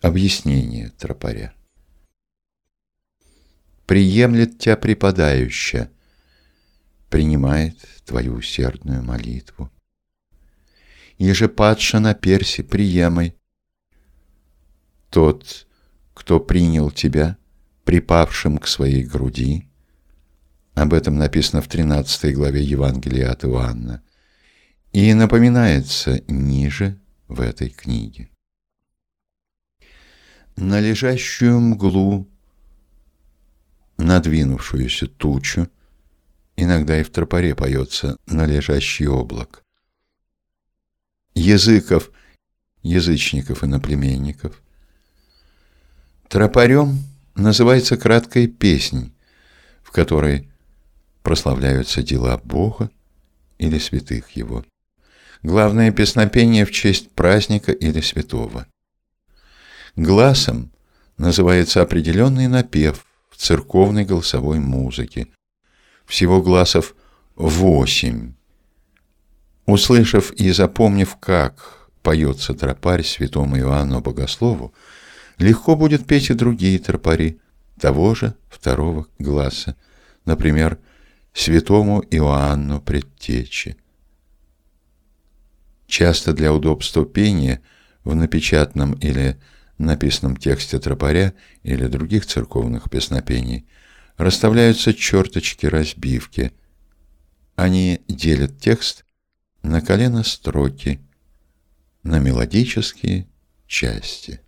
Объяснение тропаря. Приемлет тебя преподающая, принимает твою усердную молитву. Еже падша на перси, приемай. Тот, кто принял тебя, припавшим к своей груди, об этом написано в 13 главе Евангелия от Иоанна, и напоминается ниже в этой книге на лежащую мглу, надвинувшуюся тучу, иногда и в тропоре поется на лежащий облак. Языков, язычников и наплеменников. Тропарем называется краткая песнь, в которой прославляются дела Бога или святых Его. Главное песнопение в честь праздника или святого. Гласом называется определенный напев в церковной голосовой музыке. Всего гласов восемь. Услышав и запомнив, как поется тропарь святому Иоанну Богослову, легко будет петь и другие тропари того же второго гласа, например, святому Иоанну Предтече. Часто для удобства пения в напечатанном или написанном тексте тропаря или других церковных песнопений, расставляются черточки-разбивки. Они делят текст на колено строки, на мелодические части.